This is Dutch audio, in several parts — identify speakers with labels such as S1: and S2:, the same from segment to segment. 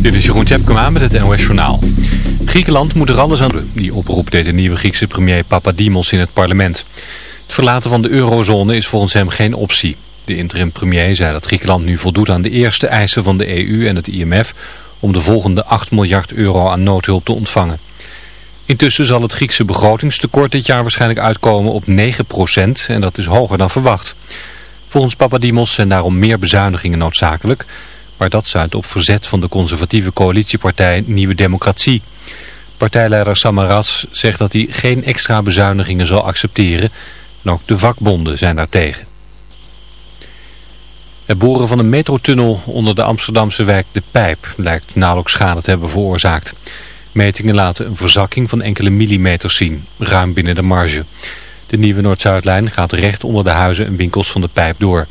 S1: Dit is Jeroen Tjepkema met het NOS Journaal. Griekenland moet er alles aan doen. Die oproep deed de nieuwe Griekse premier Papadimos in het parlement. Het verlaten van de eurozone is volgens hem geen optie. De interim premier zei dat Griekenland nu voldoet aan de eerste eisen van de EU en het IMF... om de volgende 8 miljard euro aan noodhulp te ontvangen. Intussen zal het Griekse begrotingstekort dit jaar waarschijnlijk uitkomen op 9% en dat is hoger dan verwacht. Volgens Papadimos zijn daarom meer bezuinigingen noodzakelijk... maar dat zuidt op verzet van de conservatieve coalitiepartij Nieuwe Democratie. Partijleider Samaras zegt dat hij geen extra bezuinigingen zal accepteren... en ook de vakbonden zijn daartegen. Het boren van een metrotunnel onder de Amsterdamse wijk De Pijp lijkt nauwelijks schade te hebben veroorzaakt. Metingen laten een verzakking van enkele millimeters zien, ruim binnen de marge. De nieuwe Noord-Zuidlijn gaat recht onder de huizen en winkels van de pijp door.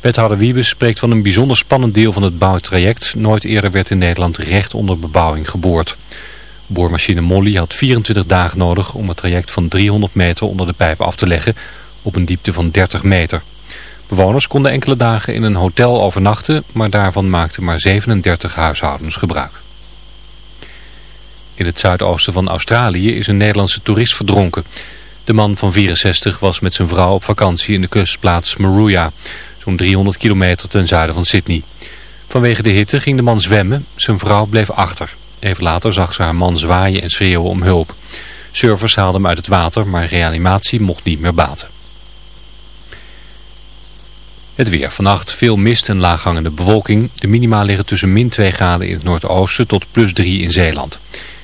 S1: Wethouder Wiebes spreekt van een bijzonder spannend deel van het bouwtraject. Nooit eerder werd in Nederland recht onder bebouwing geboord. Boormachine Molly had 24 dagen nodig om het traject van 300 meter onder de pijp af te leggen op een diepte van 30 meter. Bewoners konden enkele dagen in een hotel overnachten, maar daarvan maakten maar 37 huishoudens gebruik. In het zuidoosten van Australië is een Nederlandse toerist verdronken. De man van 64 was met zijn vrouw op vakantie in de kustplaats Maruya, zo'n 300 kilometer ten zuiden van Sydney. Vanwege de hitte ging de man zwemmen, zijn vrouw bleef achter. Even later zag ze haar man zwaaien en schreeuwen om hulp. Surfers haalden hem uit het water, maar reanimatie mocht niet meer baten. Het weer. Vannacht veel mist en laaghangende bewolking. De minima liggen tussen min 2 graden in het noordoosten tot plus 3 in Zeeland.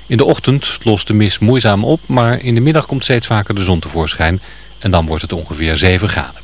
S1: In de ochtend lost de mist moeizaam op, maar in de middag komt steeds vaker de zon tevoorschijn. En dan wordt het ongeveer 7 graden.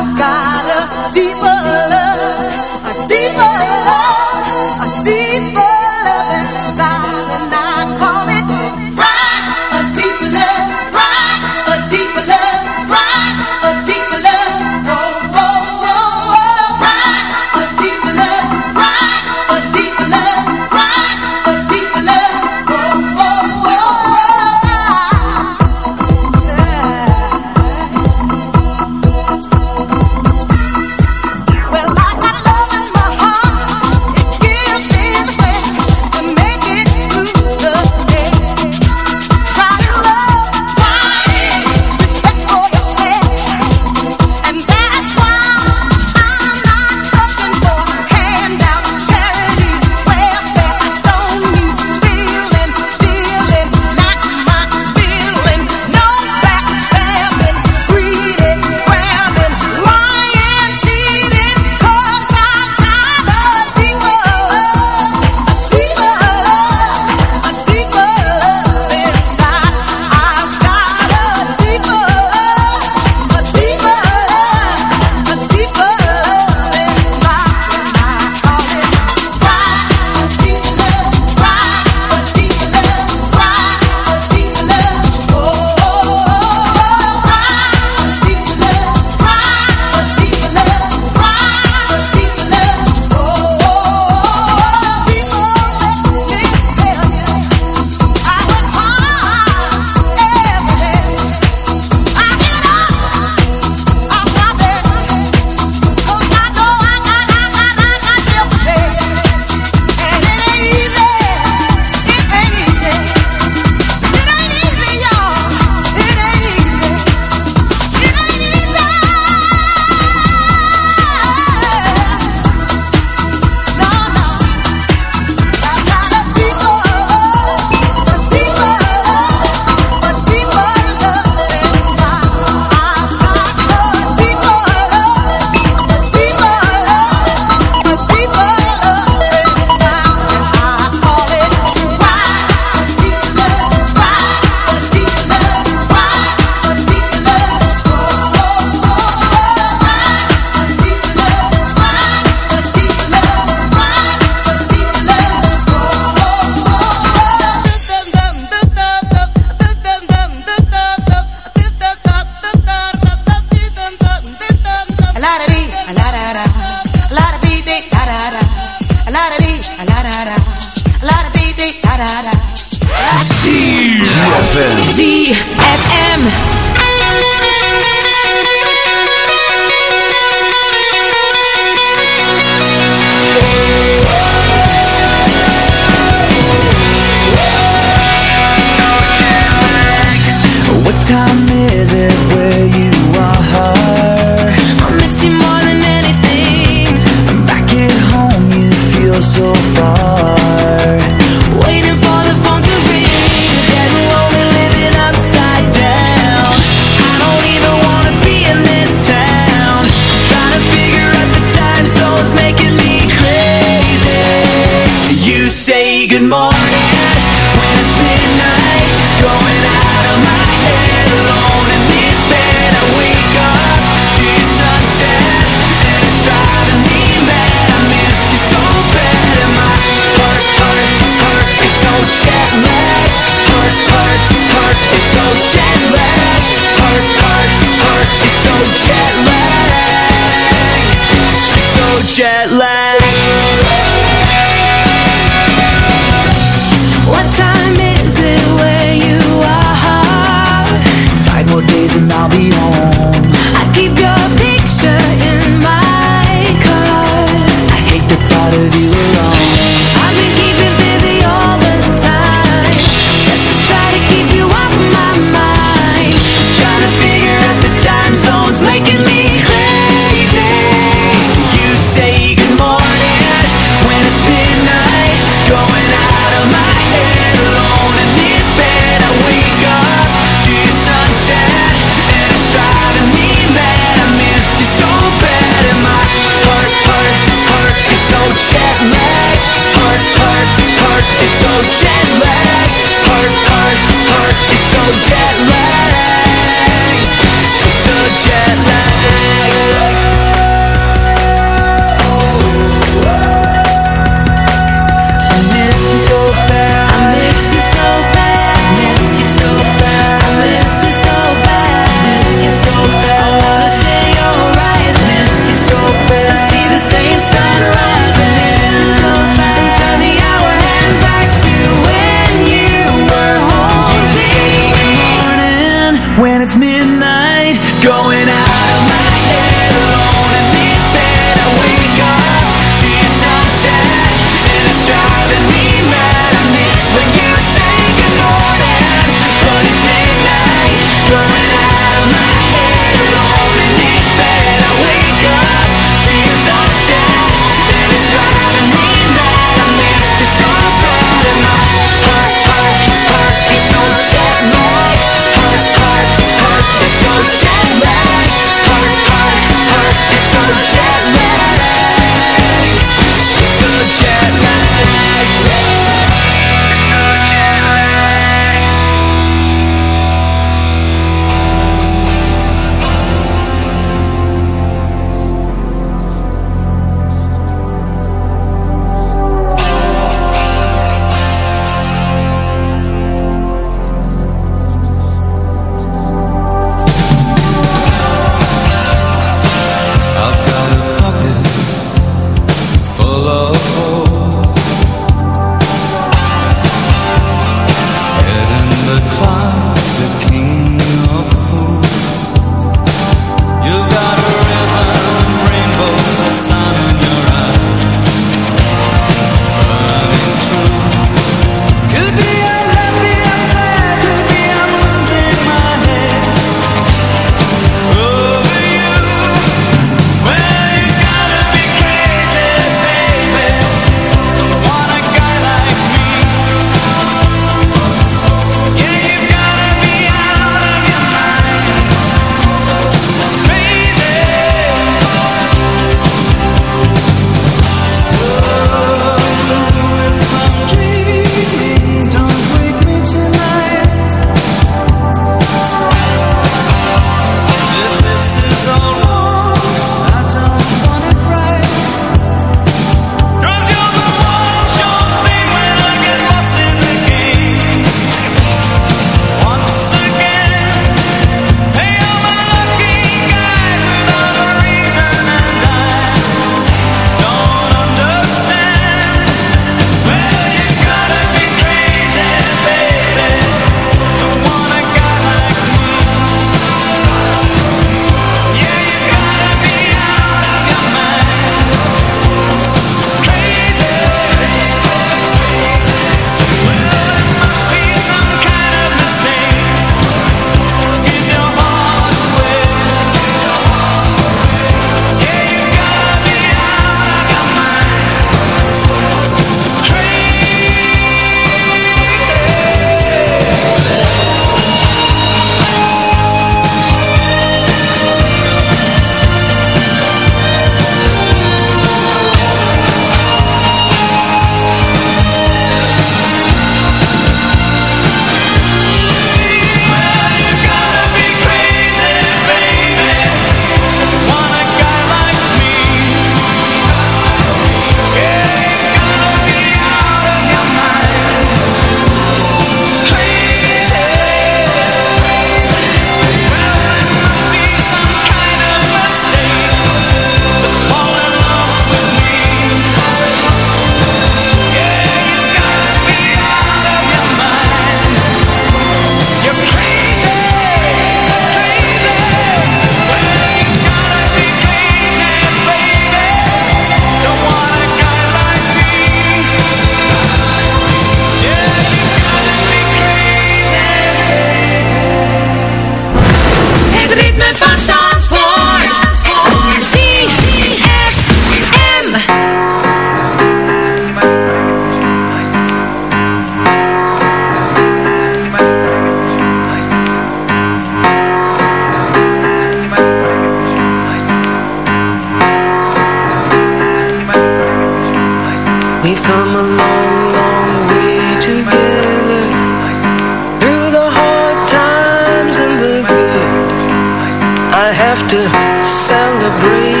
S2: Free.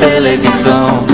S3: televisão.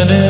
S4: standing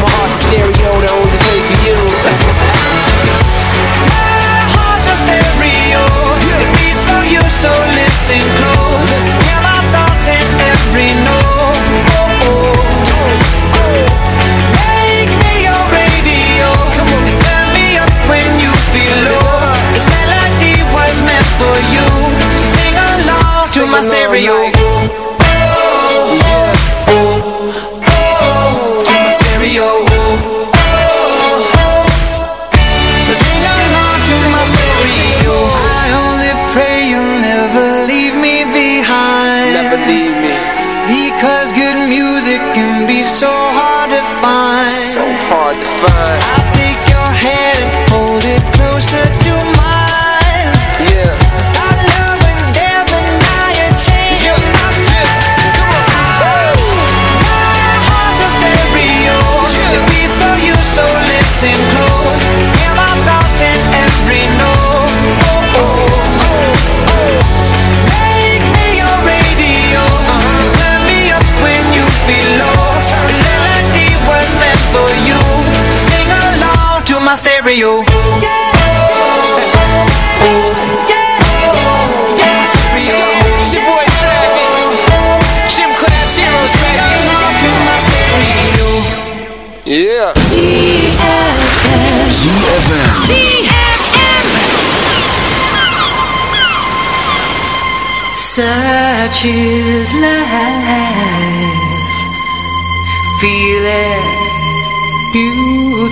S5: my heart's a stereo, the only place for you.
S6: My heart's a stereo. Beats for you, so listen close. Hear my thoughts in every note.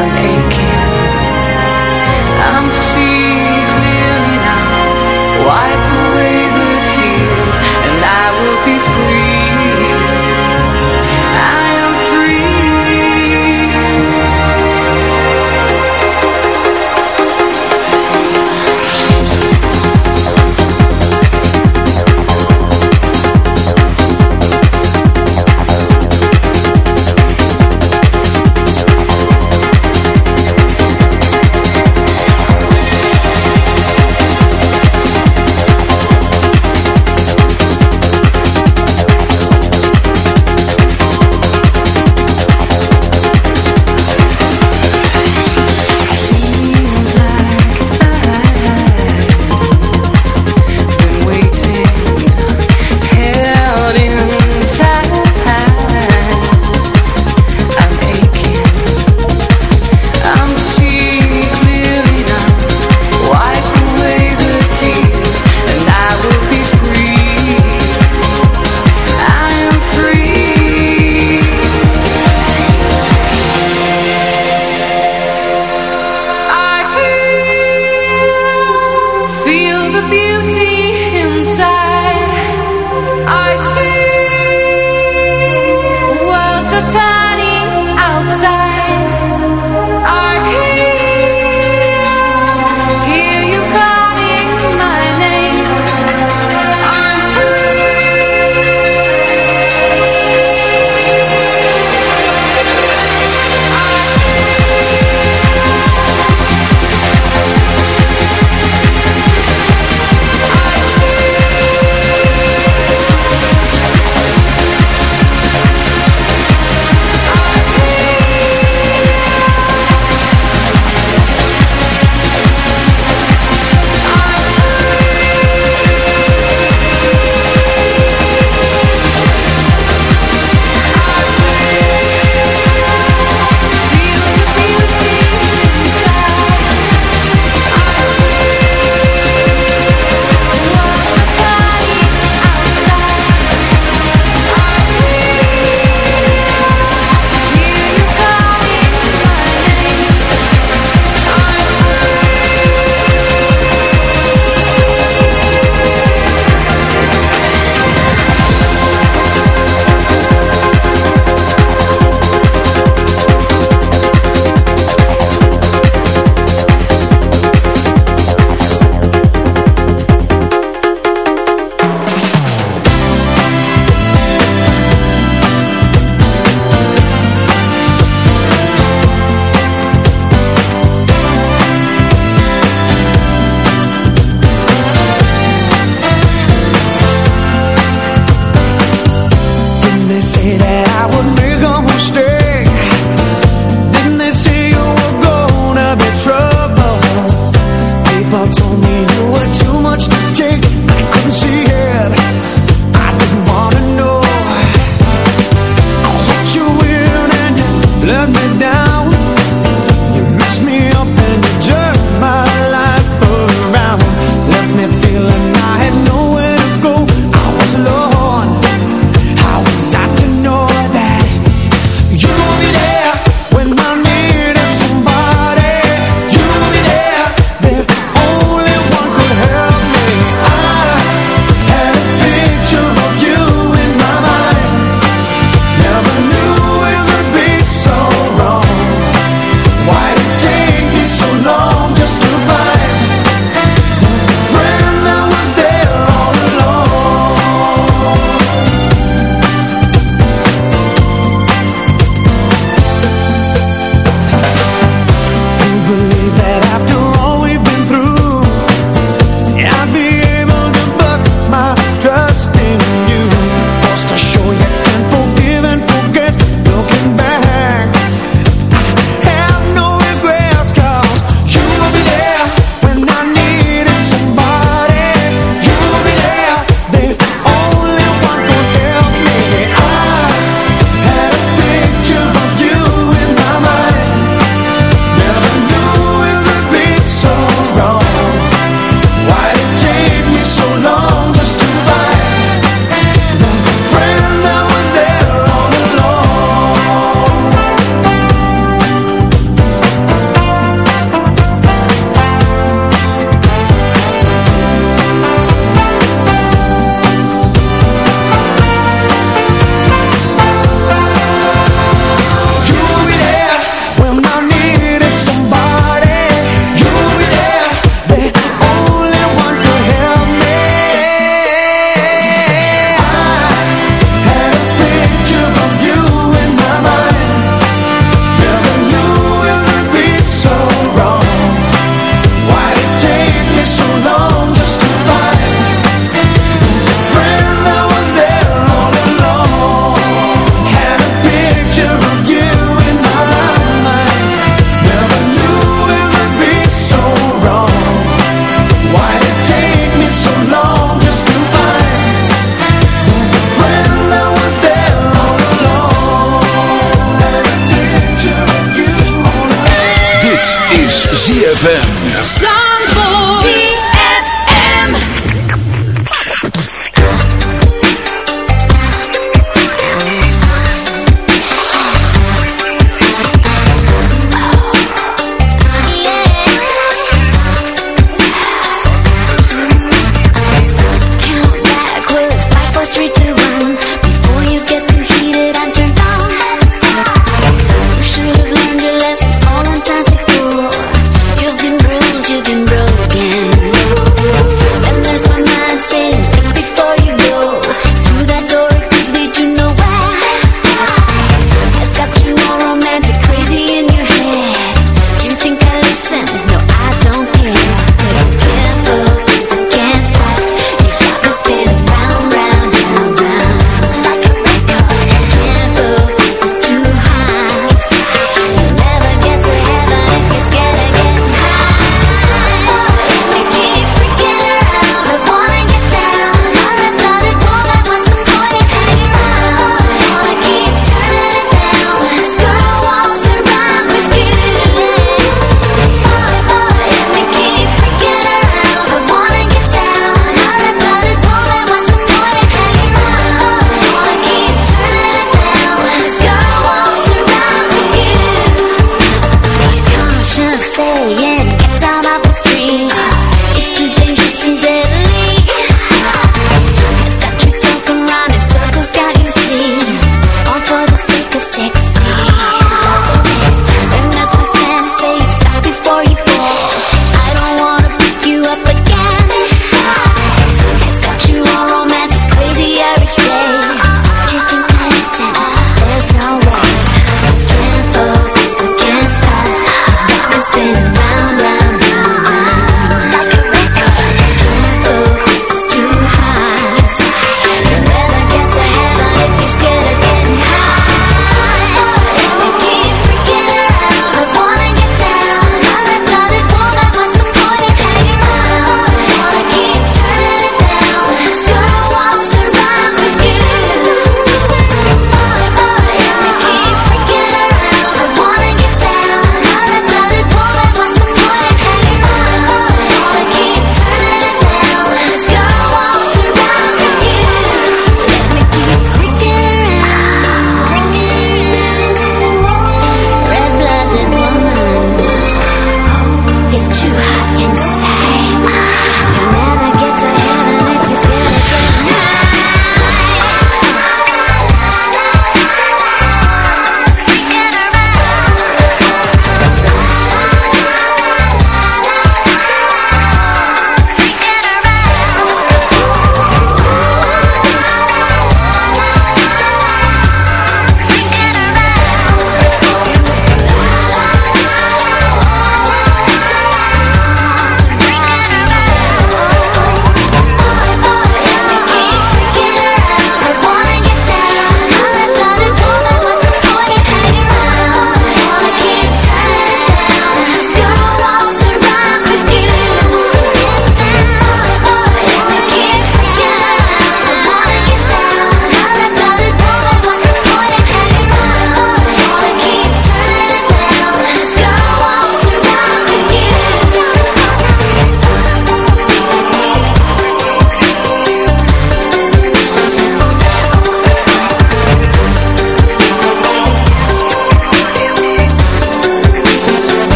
S7: and.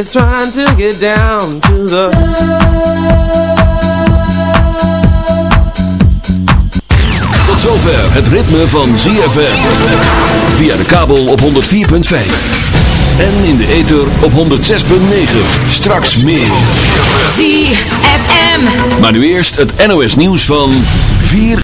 S8: Is trying to get down to the.
S9: Tot zover het ritme van ZFM. Via de kabel op 104.5. En in de ether op 106.9. Straks meer.
S10: ZFM.
S9: Maar nu eerst het NOS nieuws van 4